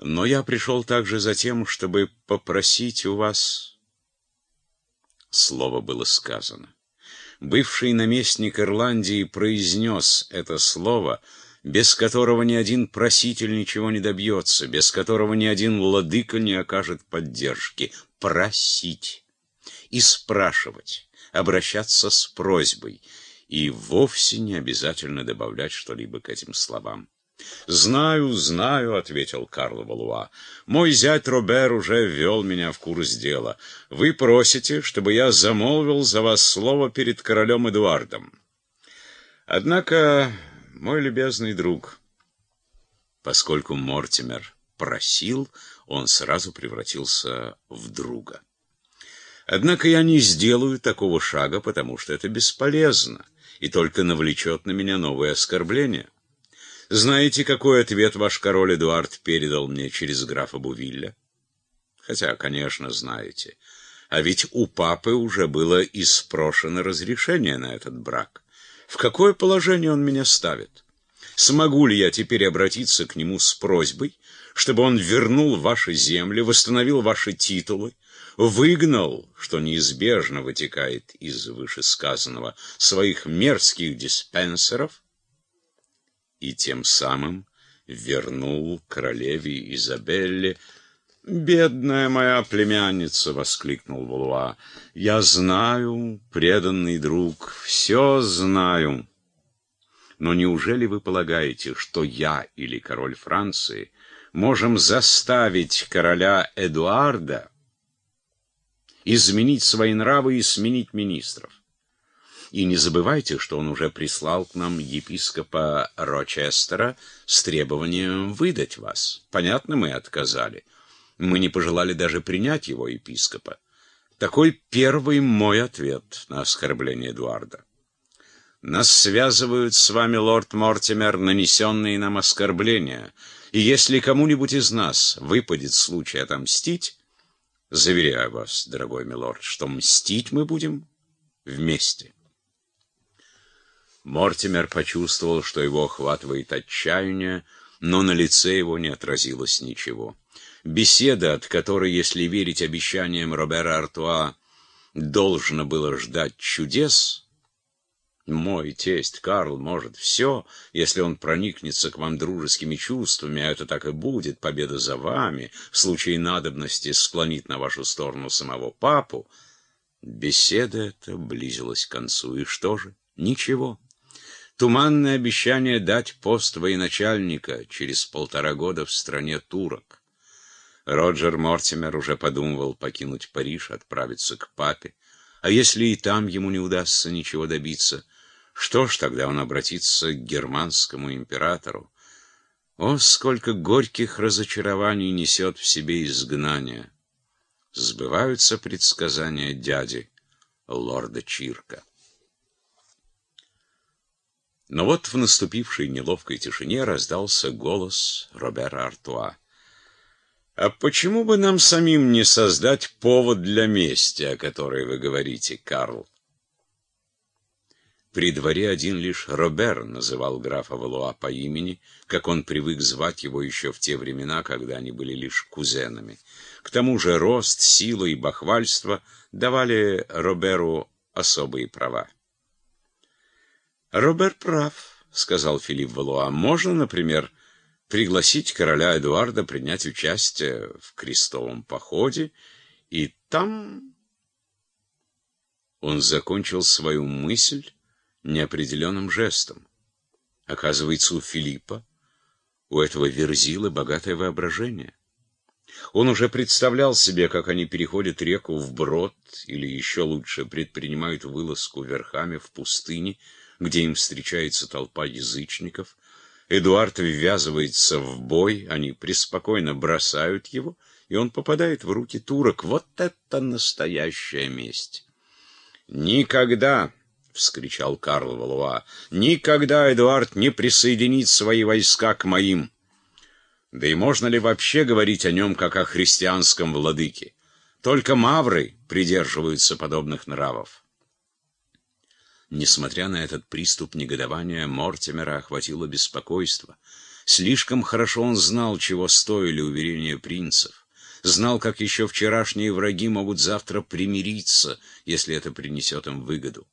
Но я пришел также за тем, чтобы попросить у вас... Слово было сказано. Бывший наместник Ирландии произнес это слово, без которого ни один проситель ничего не добьется, без которого ни один владыка не окажет поддержки. Просить и спрашивать, обращаться с просьбой, и вовсе не обязательно добавлять что-либо к этим словам. «Знаю, знаю», — ответил Карл Валуа. «Мой зять Робер уже ввел меня в курс дела. Вы просите, чтобы я замолвил за вас слово перед королем Эдуардом. Однако, мой любезный друг, поскольку Мортимер просил, он сразу превратился в друга. Однако я не сделаю такого шага, потому что это бесполезно и только навлечет на меня новые оскорбления». Знаете, какой ответ ваш король Эдуард передал мне через графа Бувилля? Хотя, конечно, знаете. А ведь у папы уже было испрошено разрешение на этот брак. В какое положение он меня ставит? Смогу ли я теперь обратиться к нему с просьбой, чтобы он вернул ваши земли, восстановил ваши титулы, выгнал, что неизбежно вытекает из вышесказанного, своих мерзких диспенсеров, и тем самым вернул королеве Изабелле «Бедная моя племянница!» — воскликнул Валуа. «Я знаю, преданный друг, все знаю. Но неужели вы полагаете, что я или король Франции можем заставить короля Эдуарда изменить свои нравы и сменить министров? И не забывайте, что он уже прислал к нам епископа Рочестера с требованием выдать вас. Понятно, мы отказали. Мы не пожелали даже принять его епископа. Такой первый мой ответ на оскорбление Эдуарда. Нас связывают с вами, лорд Мортимер, нанесенные нам оскорбления. И если кому-нибудь из нас выпадет случай отомстить, заверяю вас, дорогой милорд, что мстить мы будем вместе. Мортимер почувствовал, что его охватывает отчаяние, но на лице его не отразилось ничего. Беседа, от которой, если верить обещаниям Робера Артуа, должно было ждать чудес, мой тесть Карл может все, если он проникнется к вам дружескими чувствами, а это так и будет, победа за вами, в случае надобности склонит на вашу сторону самого папу. Беседа эта близилась к концу, и что же? Ничего. Туманное обещание дать пост военачальника через полтора года в стране турок. Роджер Мортимер уже подумывал покинуть Париж, отправиться к папе. А если и там ему не удастся ничего добиться, что ж, тогда он обратится к германскому императору. О, сколько горьких разочарований несет в себе изгнание! Сбываются предсказания дяди, лорда Чирка. Но вот в наступившей неловкой тишине раздался голос Робера Артуа. «А почему бы нам самим не создать повод для мести, о которой вы говорите, Карл?» При дворе один лишь Робер называл графа Валуа по имени, как он привык звать его еще в те времена, когда они были лишь кузенами. К тому же рост, сила и бахвальство давали Роберу особые права. Робер прав, сказал Филипп Валуа. Можно, например, пригласить короля Эдуарда принять участие в крестовом походе, и там... Он закончил свою мысль неопределенным жестом. Оказывается, у Филиппа, у этого верзилы богатое воображение. Он уже представлял себе, как они переходят реку вброд, или еще лучше, предпринимают вылазку верхами в пустыне, где им встречается толпа язычников. Эдуард ввязывается в бой, они преспокойно бросают его, и он попадает в руки турок. Вот это настоящая месть! «Никогда!» — вскричал Карл Валуа. «Никогда Эдуард не присоединит свои войска к моим!» Да и можно ли вообще говорить о нем как о христианском владыке? Только мавры придерживаются подобных нравов. Несмотря на этот приступ негодования, Мортимера охватило беспокойство. Слишком хорошо он знал, чего стоили уверения принцев. Знал, как еще вчерашние враги могут завтра примириться, если это принесет им выгоду.